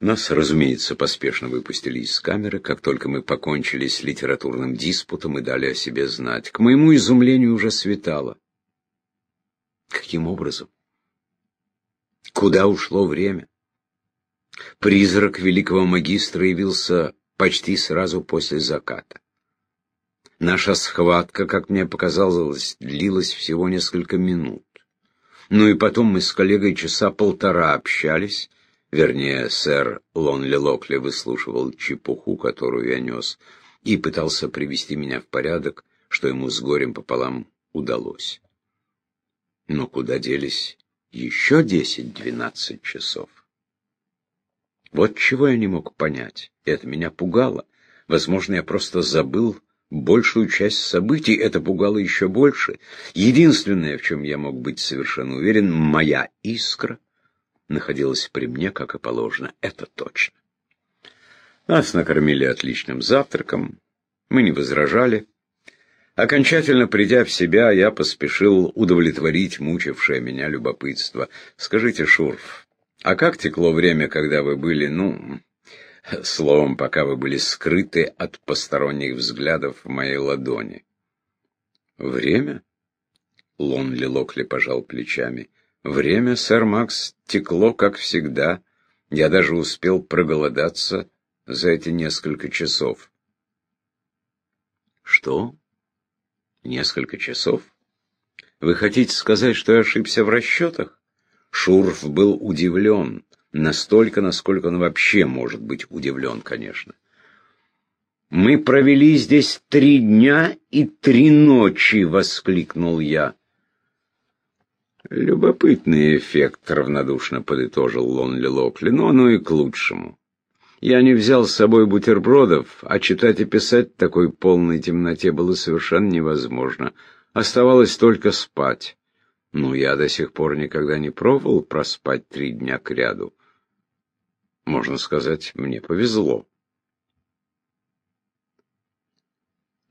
Нас, разумеется, поспешно выпустили из камеры, как только мы покончили с литературным диспутом и дали о себе знать. К моему изумлению уже светало. Каким образом? Куда ушло время? Призрак великого магистра явился почти сразу после заката. Наша схватка, как мне показалось, длилась всего несколько минут. Ну и потом мы с коллегой часа полтора общались, вернее, сэр Лонли Локли выслушивал чепуху, которую я нес, и пытался привести меня в порядок, что ему с горем пополам удалось. Но куда делись еще десять-двенадцать часов? Вот чего я не мог понять. Это меня пугало. Возможно, я просто забыл большую часть событий. Это пугало еще больше. Единственное, в чем я мог быть совершенно уверен, моя искра находилась при мне, как и положено. Это точно. Нас накормили отличным завтраком. Мы не возражали. Окончательно придя в себя, я поспешил удовлетворить мучившее меня любопытство. Скажите, Шурф, а как текло время, когда вы были, ну, словом, пока вы были скрыты от посторонних взглядов в моей ладони? Время? Лонли Локли пожал плечами. Время, сэр Макс, текло, как всегда. Я даже успел проголодаться за эти несколько часов. Что? Несколько часов? Вы хотите сказать, что я ошибся в расчетах? Шурф был удивлен, настолько, насколько он вообще может быть удивлен, конечно. «Мы провели здесь три дня и три ночи!» — воскликнул я. «Любопытный эффект», — равнодушно подытожил Лонли Локли, — «но оно и к лучшему. Я не взял с собой бутербродов, а читать и писать в такой полной темноте было совершенно невозможно. Оставалось только спать. Ну, я до сих пор никогда не пробовал проспать три дня кряду. Можно сказать, мне повезло.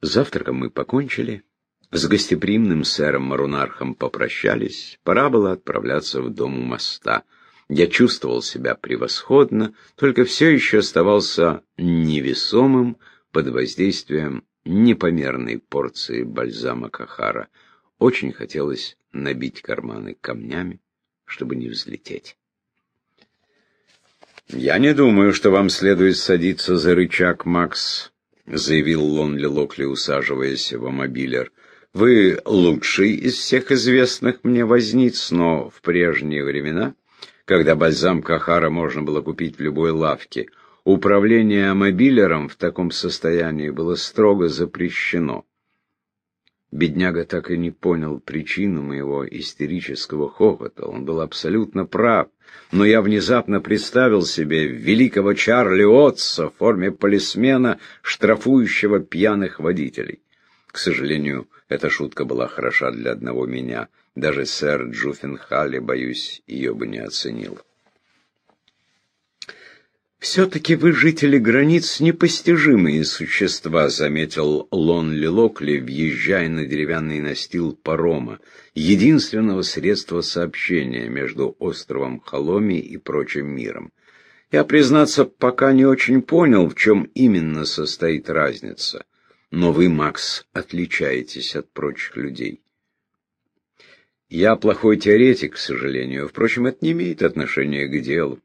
Завтраком мы покончили. С гостеприимным сэром Марунархом попрощались. Пора было отправляться в дом у моста. Я чувствовал себя превосходно, только все еще оставался невесомым под воздействием непомерной порции бальзама Кахара. Очень хотелось набить карманы камнями, чтобы не взлететь. «Я не думаю, что вам следует садиться за рычаг, Макс», — заявил Лонли Локли, усаживаясь в мобилер. «Вы лучший из всех известных мне возниц, но в прежние времена, когда бальзам Кахара можно было купить в любой лавке, управление мобилером в таком состоянии было строго запрещено». Бедняга так и не понял причину моего истерического хохота. Он был абсолютно прав. Но я внезапно представил себе великого Чарли Отца в форме полисмена, штрафующего пьяных водителей. К сожалению, эта шутка была хороша для одного меня. Даже сэр Джуффенхалли, боюсь, ее бы не оценил. «Все-таки вы, жители границ, непостижимые существа», — заметил Лонли Локли, въезжая на деревянный настил парома, единственного средства сообщения между островом Холоми и прочим миром. Я, признаться, пока не очень понял, в чем именно состоит разница. Но вы, Макс, отличаетесь от прочих людей. Я плохой теоретик, к сожалению, впрочем, это не имеет отношения к делу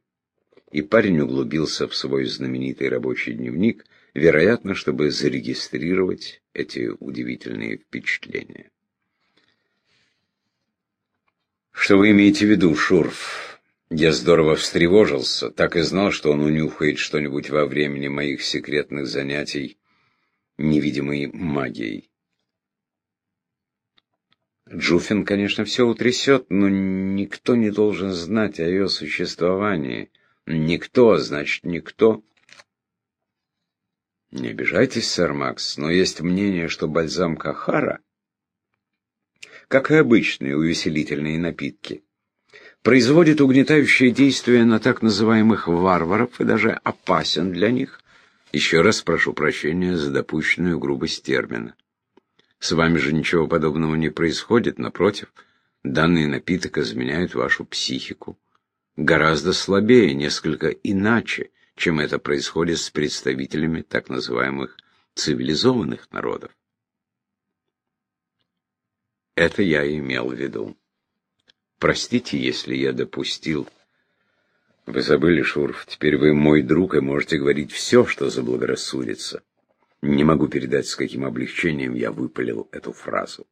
и парень углубился в свой знаменитый рабочий дневник, вероятно, чтобы зарегистрировать эти удивительные впечатления. «Что вы имеете в виду, Шурф?» Я здорово встревожился, так и знал, что он унюхает что-нибудь во времени моих секретных занятий невидимой магией. Джуфин, конечно, все утрясет, но никто не должен знать о ее существовании. Никто, значит, никто. Не обижайтесь, сэр Макс, но есть мнение, что бальзам Кахара, как и обычные увеселительные напитки, производит угнетающее действие на так называемых варваров и даже опасен для них. Еще раз прошу прощения за допущенную грубость термина. С вами же ничего подобного не происходит, напротив, данный напиток изменяет вашу психику. гораздо слабее, несколько иначе, чем это происходит с представителями так называемых цивилизованных народов. Это я имел в виду. Простите, если я допустил. Вы забыли, Шурф, теперь вы мой друг и можете говорить все, что заблагорассудится. Не могу передать, с каким облегчением я выпалил эту фразу.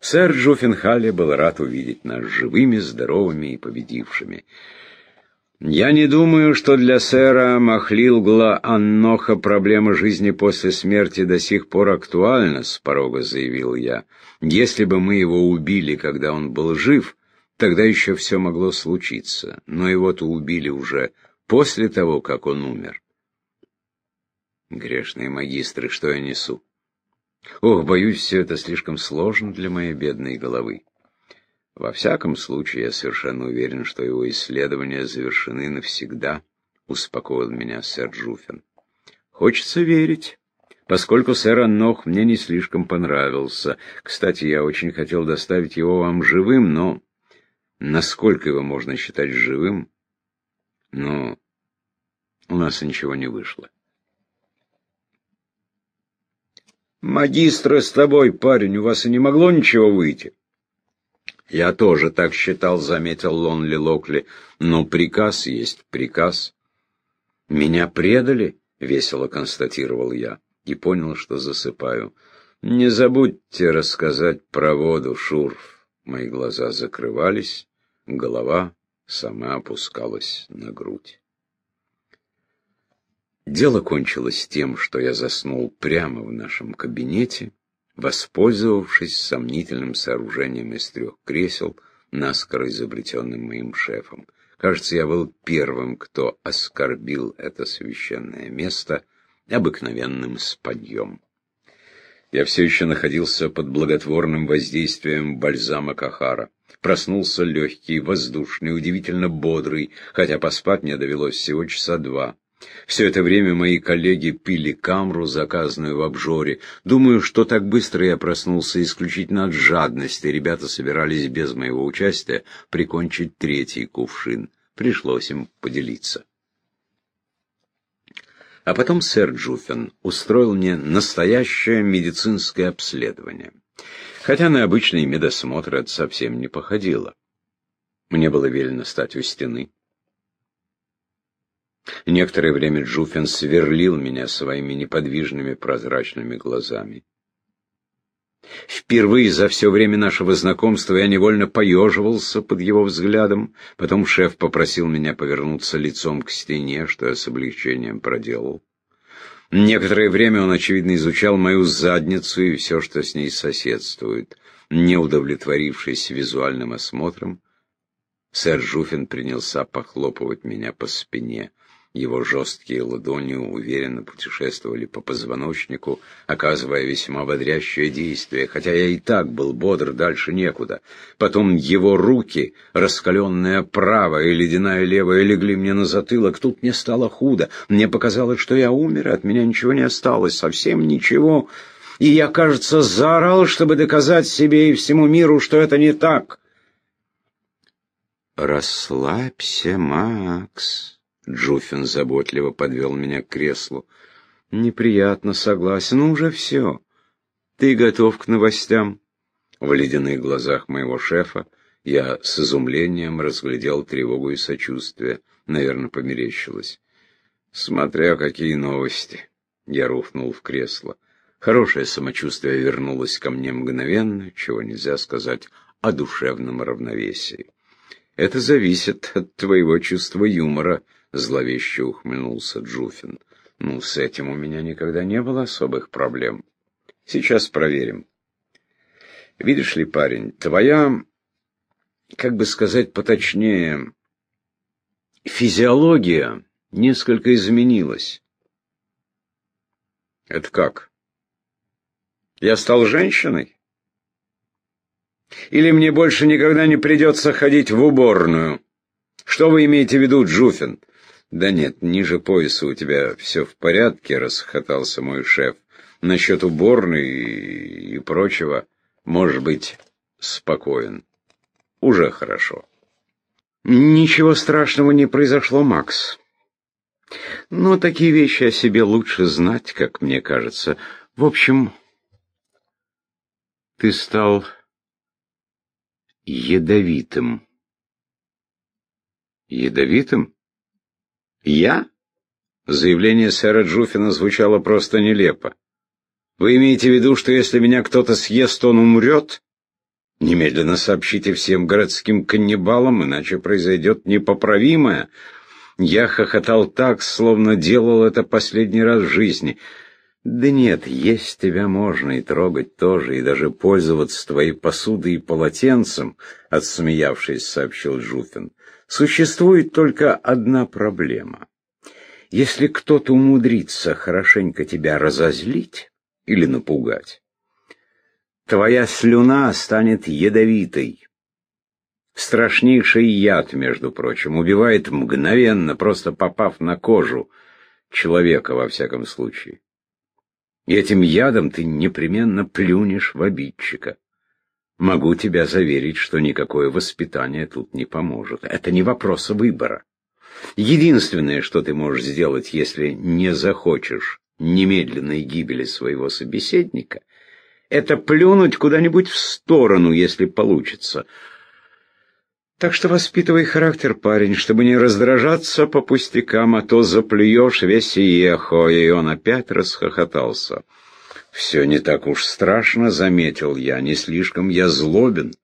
Сэр Джуффенхалли был рад увидеть нас живыми, здоровыми и победившими. «Я не думаю, что для сэра Махлилгла Анноха проблема жизни после смерти до сих пор актуальна», — с порога заявил я. «Если бы мы его убили, когда он был жив, тогда еще все могло случиться. Но его-то убили уже после того, как он умер». Грешные магистры, что я несу? Ох, боюсь, все это слишком сложно для моей бедной головы. Во всяком случае, я совершенно уверен, что его исследования завершены навсегда, успокоил меня сэр Джуфин. Хочется верить, поскольку сэр Аннох мне не слишком понравился. Кстати, я очень хотел доставить его вам живым, но... Насколько его можно считать живым? Но у нас ничего не вышло. Магистра с тобой, парень, у вас и не могло ничего выйти. Я тоже так считал, заметил Лонли Локли, но приказ есть приказ. Меня предали, весело констатировал я и понял, что засыпаю. Не забудьте рассказать про воду, Шурф. Мои глаза закрывались, голова сама опускалась на грудь. Дело кончилось тем, что я заснул прямо в нашем кабинете, воспользовавшись сомнительным сооружением из трех кресел, наскоро изобретенным моим шефом. Кажется, я был первым, кто оскорбил это священное место обыкновенным спаньем. Я все еще находился под благотворным воздействием бальзама Кахара. Проснулся легкий, воздушный, удивительно бодрый, хотя поспать мне довелось всего часа два. Все это время мои коллеги пили камру, заказанную в обжоре. Думаю, что так быстро я проснулся исключительно от жадности. Ребята собирались без моего участия прикончить третий кувшин. Пришлось им поделиться. А потом сэр Джуффин устроил мне настоящее медицинское обследование. Хотя на обычный медосмотр это совсем не походило. Мне было велено стать у стены. Некоторое время Джуфин сверлил меня своими неподвижными прозрачными глазами. Впервые за все время нашего знакомства я невольно поеживался под его взглядом. Потом шеф попросил меня повернуться лицом к стене, что я с облегчением проделал. Некоторое время он, очевидно, изучал мою задницу и все, что с ней соседствует. Не удовлетворившись визуальным осмотром, сэр Жуфин принялся похлопывать меня по спине. Его жесткие ладони уверенно путешествовали по позвоночнику, оказывая весьма бодрящее действие, хотя я и так был бодр дальше некуда. Потом его руки, раскаленная правая и ледяная левая, легли мне на затылок. Тут мне стало худо. Мне показалось, что я умер, от меня ничего не осталось, совсем ничего. И я, кажется, заорал, чтобы доказать себе и всему миру, что это не так. «Расслабься, Макс». Джуфин заботливо подвел меня к креслу. «Неприятно, согласен, уже все. Ты готов к новостям?» В ледяных глазах моего шефа я с изумлением разглядел тревогу и сочувствие. Наверное, померещилось. «Смотря какие новости!» Я рухнул в кресло. Хорошее самочувствие вернулось ко мне мгновенно, чего нельзя сказать о душевном равновесии. «Это зависит от твоего чувства юмора», — зловеще ухмыльнулся Джуфин. «Ну, с этим у меня никогда не было особых проблем. Сейчас проверим. Видишь ли, парень, твоя, как бы сказать поточнее, физиология несколько изменилась». «Это как? Я стал женщиной?» Или мне больше никогда не придется ходить в уборную? Что вы имеете в виду, Джуфин? Да нет, ниже пояса у тебя все в порядке, расхотался мой шеф. Насчет уборной и прочего, может быть, спокоен. Уже хорошо. Ничего страшного не произошло, Макс. Но такие вещи о себе лучше знать, как мне кажется. В общем, ты стал ядовитым. Ядовитым? Я? Заявление сэра Джуфина звучало просто нелепо. Вы имеете в виду, что если меня кто-то съест, он умрет? Немедленно сообщите всем городским каннибалам, иначе произойдет непоправимое. Я хохотал так, словно делал это последний раз в жизни. Да нет, есть тебя можно и трогать тоже, и даже пользоваться твоей посудой и полотенцем, отсмеявшись, сообщил Жуфин. Существует только одна проблема. Если кто-то умудрится хорошенько тебя разозлить или напугать, Твоя слюна станет ядовитой. Страшнейший яд, между прочим, убивает мгновенно, просто попав на кожу человека, во всяком случае. И этим ядом ты непременно плюнешь в обидчика. Могу тебя заверить, что никакое воспитание тут не поможет. Это не вопрос выбора. Единственное, что ты можешь сделать, если не захочешь немедленной гибели своего собеседника — это плюнуть куда-нибудь в сторону, если получится. Так что воспитывай характер, парень, чтобы не раздражаться по пустякам, а то заплюешь весь и ехо, и он опять расхохотался. «Все не так уж страшно», — заметил я, — «не слишком я злобен.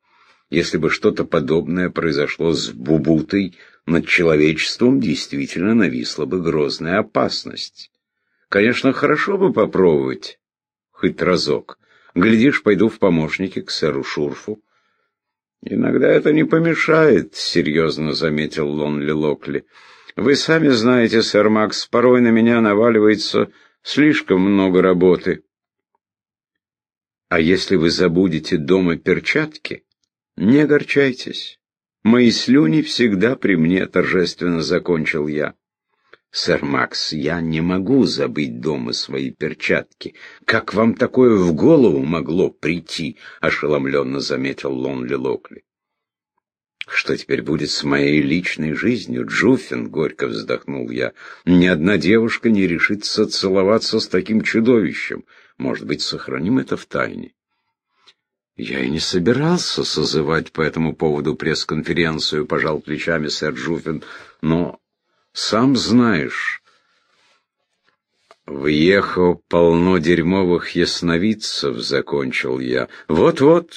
Если бы что-то подобное произошло с Бубутой, над человечеством действительно нависла бы грозная опасность. Конечно, хорошо бы попробовать, хоть разок». Глядишь, пойду в помощники к сэру Шурфу. Иногда это не помешает, — серьезно заметил Лонли Локли. Вы сами знаете, сэр Макс, порой на меня наваливается слишком много работы. А если вы забудете дома перчатки, не огорчайтесь. Мои слюни всегда при мне, — торжественно закончил я. «Сэр Макс, я не могу забыть дома свои перчатки. Как вам такое в голову могло прийти?» — ошеломленно заметил Лонли Локли. «Что теперь будет с моей личной жизнью, Джуффин?» — горько вздохнул я. «Ни одна девушка не решится целоваться с таким чудовищем. Может быть, сохраним это в тайне?» «Я и не собирался созывать по этому поводу пресс-конференцию», — пожал плечами сэр Джуффин, — «но сам знаешь, въехал полно дерьмовых ясновидцев, закончил я. Вот-вот,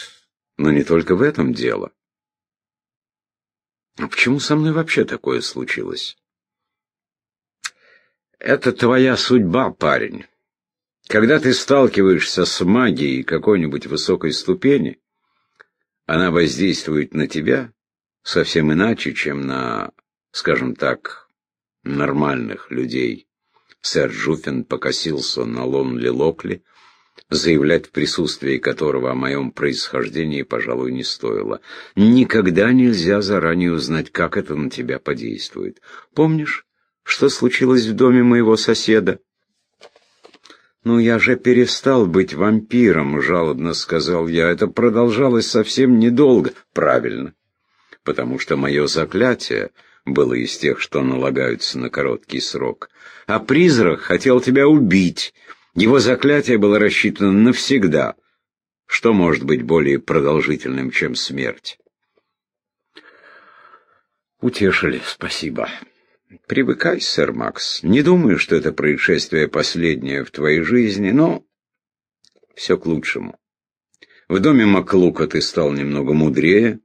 но не только в этом дело. А почему со мной вообще такое случилось? Это твоя судьба, парень. Когда ты сталкиваешься с магией какой-нибудь высокой ступени, она воздействует на тебя совсем иначе, чем на, скажем так, нормальных людей. Сэр Жуфин покосился на Лонли Локли, заявлять в присутствии которого о моем происхождении, пожалуй, не стоило. Никогда нельзя заранее узнать, как это на тебя подействует. Помнишь, что случилось в доме моего соседа? «Ну, я же перестал быть вампиром», — жалобно сказал я. «Это продолжалось совсем недолго». «Правильно, потому что мое заклятие было из тех, что налагаются на короткий срок. А призрак хотел тебя убить. Его заклятие было рассчитано навсегда. Что может быть более продолжительным, чем смерть? Утешили, спасибо. Привыкай, сэр Макс. Не думаю, что это происшествие последнее в твоей жизни, но все к лучшему. В доме Маклука ты стал немного мудрее,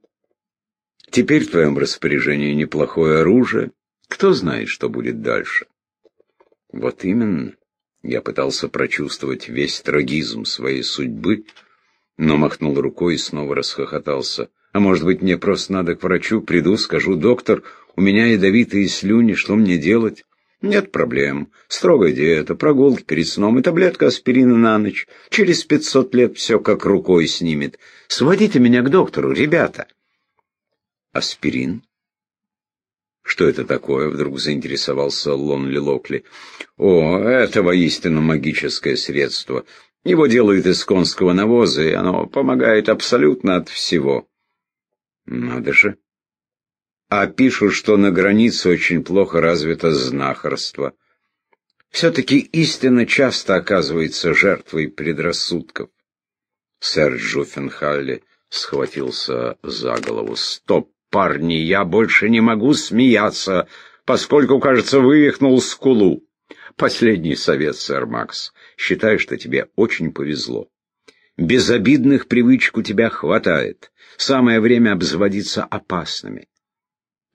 Теперь в твоем распоряжении неплохое оружие. Кто знает, что будет дальше? Вот именно. Я пытался прочувствовать весь трагизм своей судьбы, но махнул рукой и снова расхохотался. А может быть, мне просто надо к врачу, приду, скажу, доктор, у меня ядовитые слюни, что мне делать? Нет проблем. Строгая диета, прогулки перед сном и таблетка аспирина на ночь. Через пятьсот лет все как рукой снимет. Сводите меня к доктору, ребята. Аспирин? Что это такое? Вдруг заинтересовался Лонли Локли. О, это воистину магическое средство. Его делают из конского навоза, и оно помогает абсолютно от всего. Надо же. А пишут, что на границе очень плохо развито знахарство. Все-таки истина часто оказывается жертвой предрассудков. Сэр Джуффенхалли схватился за голову. «Стоп, парни, я больше не могу смеяться, поскольку, кажется, вывихнул скулу. Последний совет, сэр Макс. Считай, что тебе очень повезло. Безобидных привычек у тебя хватает. Самое время обзаводиться опасными.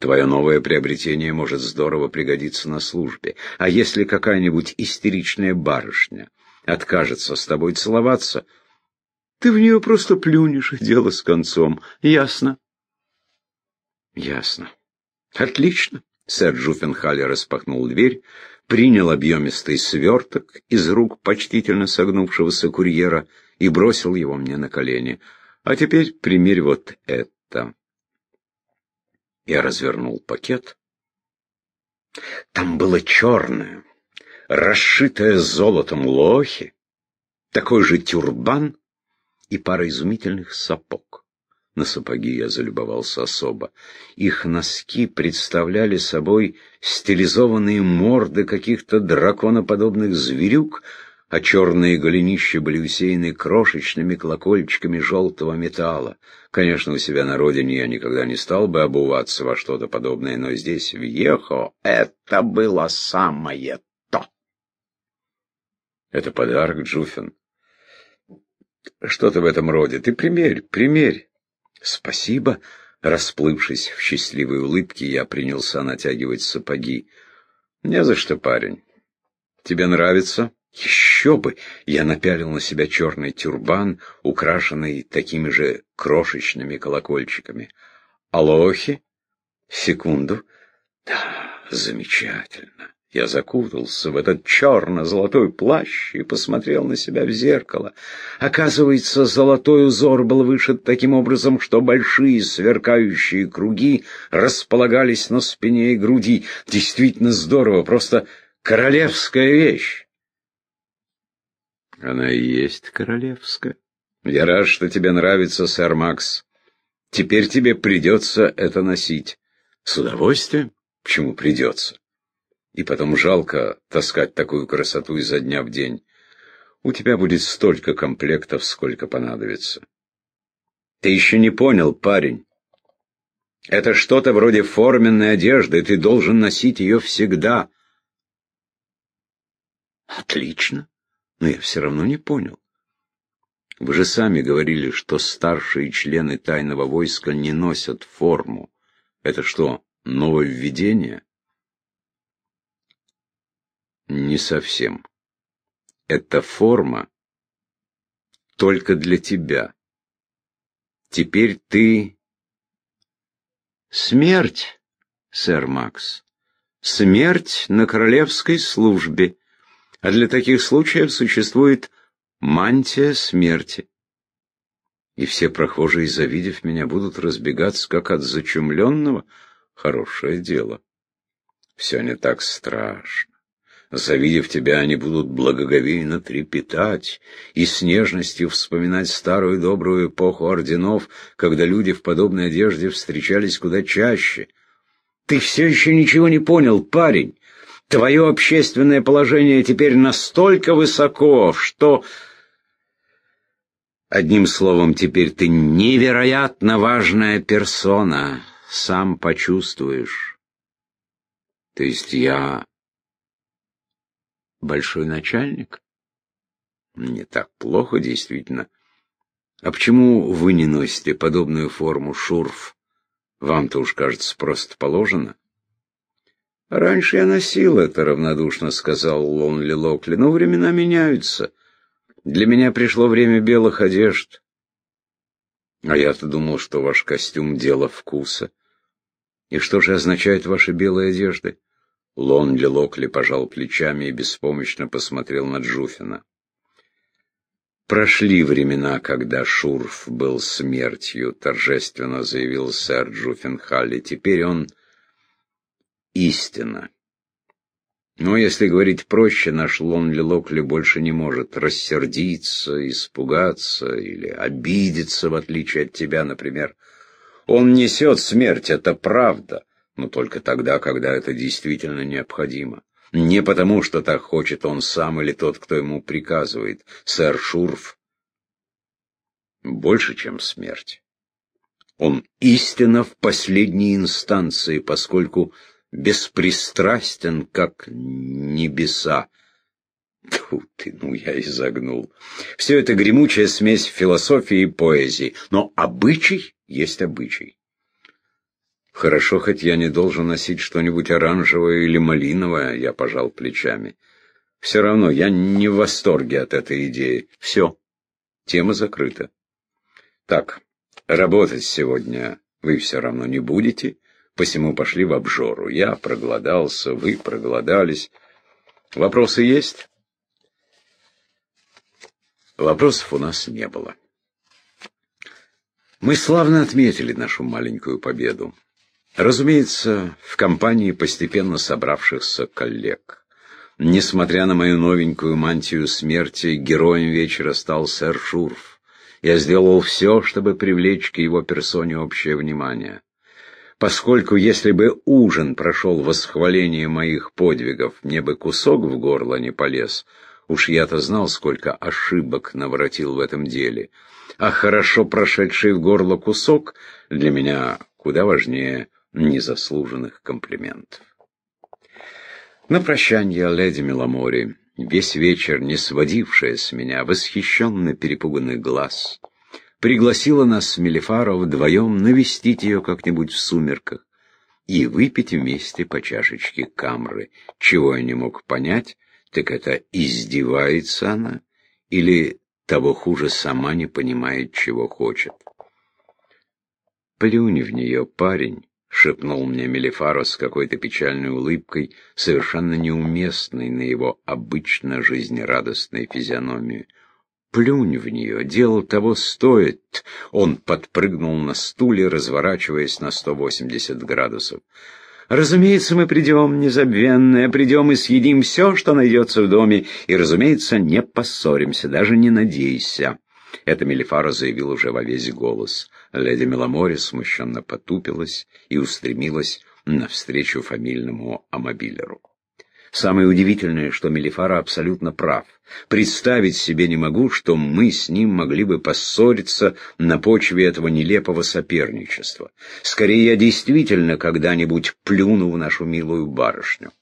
Твое новое приобретение может здорово пригодиться на службе. А если какая-нибудь истеричная барышня откажется с тобой целоваться, ты в нее просто плюнешь, и дело с концом. Ясно? Ясно. Отлично. Сэр Джуффенхалли распахнул дверь, принял объемистый сверток из рук почтительно согнувшегося курьера и бросил его мне на колени. А теперь примерь вот это. Я развернул пакет. Там было черное, расшитое золотом лохи, такой же тюрбан и пара изумительных сапог. На сапоги я залюбовался особо. Их носки представляли собой стилизованные морды каких-то драконоподобных зверюк, а черные голенища были усеяны крошечными колокольчиками желтого металла. Конечно, у себя на родине я никогда не стал бы обуваться во что-то подобное, но здесь, в Ехо, это было самое то. Это подарок, Джуфин. Что-то в этом роде. Ты примерь, примерь. Спасибо. Расплывшись в счастливой улыбке, я принялся натягивать сапоги. Не за что, парень. Тебе нравится? Еще бы! Я напялил на себя черный тюрбан, украшенный такими же крошечными колокольчиками. Алохи? Секунду. Да, замечательно. Я закутался в этот черно-золотой плащ и посмотрел на себя в зеркало. Оказывается, золотой узор был вышит таким образом, что большие сверкающие круги располагались на спине и груди. Действительно здорово, просто королевская вещь. Она и есть королевская. Я рад, что тебе нравится, сэр Макс. Теперь тебе придется это носить. С удовольствием? Почему придется? И потом жалко таскать такую красоту изо дня в день. У тебя будет столько комплектов, сколько понадобится. Ты еще не понял, парень. Это что-то вроде форменной одежды, ты должен носить ее всегда. Отлично но я все равно не понял. Вы же сами говорили, что старшие члены тайного войска не носят форму. Это что, нововведение? Не совсем. Это форма только для тебя. Теперь ты... Смерть, сэр Макс. Смерть на королевской службе. А для таких случаев существует мантия смерти. И все прохожие, завидев меня, будут разбегаться, как от зачумленного. Хорошее дело. Все не так страшно. Завидев тебя, они будут благоговейно трепетать и с нежностью вспоминать старую добрую эпоху орденов, когда люди в подобной одежде встречались куда чаще. Ты все еще ничего не понял, парень. Твое общественное положение теперь настолько высоко, что... Одним словом, теперь ты невероятно важная персона, сам почувствуешь. То есть я большой начальник? Не так плохо, действительно. А почему вы не носите подобную форму шурф? Вам-то уж, кажется, просто положено. «Раньше я носил это», — равнодушно сказал Лонли Локли, — «но времена меняются. Для меня пришло время белых одежд». «А я-то думал, что ваш костюм — дело вкуса». «И что же означают ваши белые одежды?» Лонли Локли пожал плечами и беспомощно посмотрел на Джуфина. «Прошли времена, когда Шурф был смертью», — торжественно заявил сэр Джуффенхалли. «Теперь он истина. Но если говорить проще, наш Лонли Локли больше не может рассердиться, испугаться или обидеться, в отличие от тебя, например. Он несет смерть, это правда, но только тогда, когда это действительно необходимо. Не потому, что так хочет он сам или тот, кто ему приказывает. Сэр Шурф больше, чем смерть. Он истинно в последней инстанции, поскольку беспристрастен, как небеса. Тьфу ты, ну я изогнул. Все это гремучая смесь философии и поэзии, но обычай есть обычай. Хорошо, хоть я не должен носить что-нибудь оранжевое или малиновое, я пожал плечами. Все равно я не в восторге от этой идеи. Все, тема закрыта. Так, работать сегодня вы все равно не будете, посему пошли в обжору. Я проголодался, вы проголодались. Вопросы есть? Вопросов у нас не было. Мы славно отметили нашу маленькую победу. Разумеется, в компании постепенно собравшихся коллег. Несмотря на мою новенькую мантию смерти, героем вечера стал сэр Шурф. Я сделал все, чтобы привлечь к его персоне общее внимание. Поскольку если бы ужин прошел восхваление моих подвигов, мне бы кусок в горло не полез, уж я-то знал, сколько ошибок наворотил в этом деле. А хорошо прошедший в горло кусок для меня куда важнее незаслуженных комплиментов. На прощание леди Меломори, весь вечер не сводившая с меня восхищенно перепуганный глаз, пригласила нас с Мелифаро вдвоем навестить ее как-нибудь в сумерках и выпить вместе по чашечке камры. Чего я не мог понять, так это издевается она или того хуже сама не понимает, чего хочет. Плюнь в нее, парень, — шепнул мне Мелифаро с какой-то печальной улыбкой, совершенно неуместной на его обычно жизнерадостной физиономии. «Плюнь в нее, дело того стоит!» Он подпрыгнул на стуле, разворачиваясь на сто восемьдесят градусов. «Разумеется, мы придем, незабвенные, придем и съедим все, что найдется в доме, и, разумеется, не поссоримся, даже не надейся!» Это Мелифара заявил уже во весь голос. Леди Меломори смущенно потупилась и устремилась навстречу фамильному амобилеру. Самое удивительное, что Мелифара абсолютно прав. Представить себе не могу, что мы с ним могли бы поссориться на почве этого нелепого соперничества. Скорее, я действительно когда-нибудь плюну в нашу милую барышню.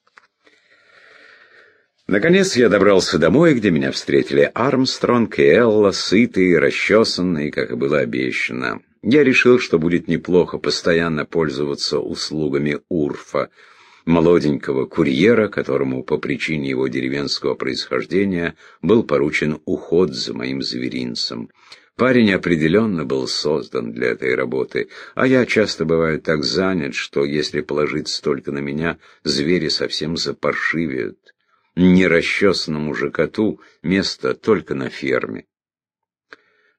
Наконец я добрался домой, где меня встретили Армстронг и Элла, сытые, расчесанные, как и было обещано. Я решил, что будет неплохо постоянно пользоваться услугами Урфа, молоденького курьера, которому по причине его деревенского происхождения был поручен уход за моим зверинцем. Парень определенно был создан для этой работы, а я часто бываю так занят, что если положиться только на меня, звери совсем запаршивеют нерасчесанному же коту место только на ферме.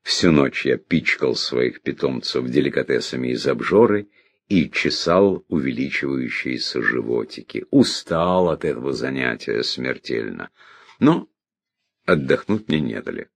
Всю ночь я пичкал своих питомцев деликатесами из обжоры и чесал увеличивающиеся животики. Устал от этого занятия смертельно, но отдохнуть мне не дали.